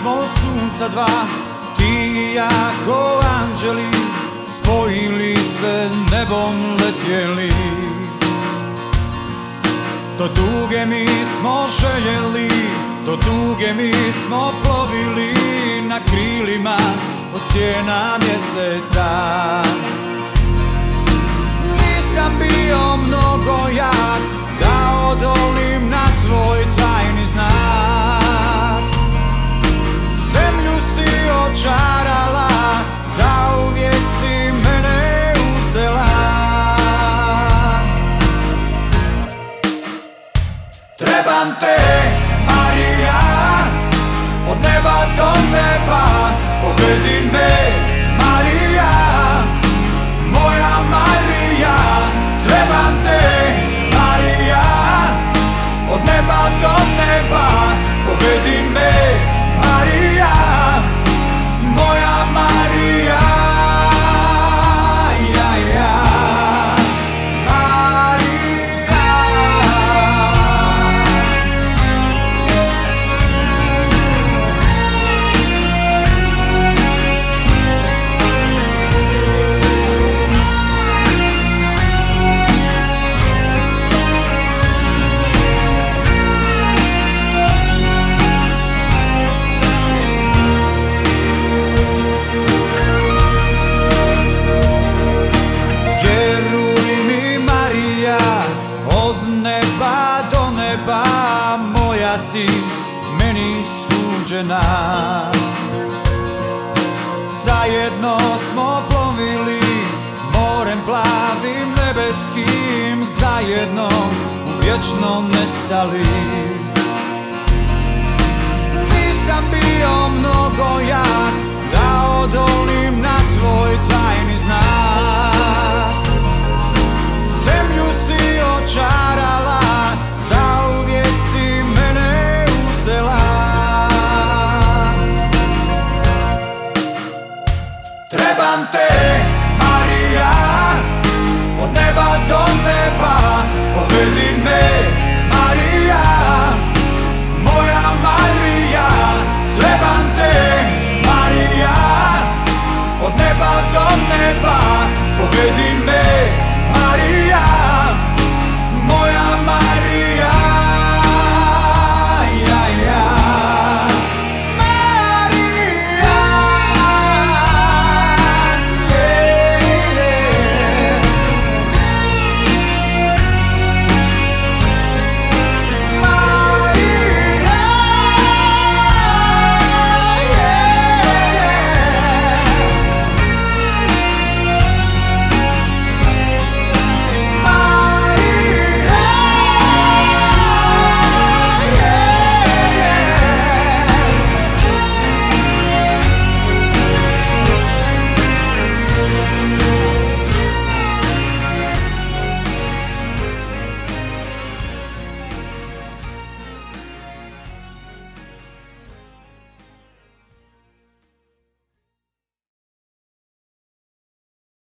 smo sunca dva Ti i ja ko anđeli Spojili se nebom letjeli. Do duge mi smo željeli Do duge mi smo plovili Na krilima od sjena mjeseca Trebam te, Marija Od neba do neba Povedi me, si meni suđena Zajedno smo plovili morem plavim nebeskim Zajedno u vječno nestali Maria, Marija. Od neba do neba povedi me.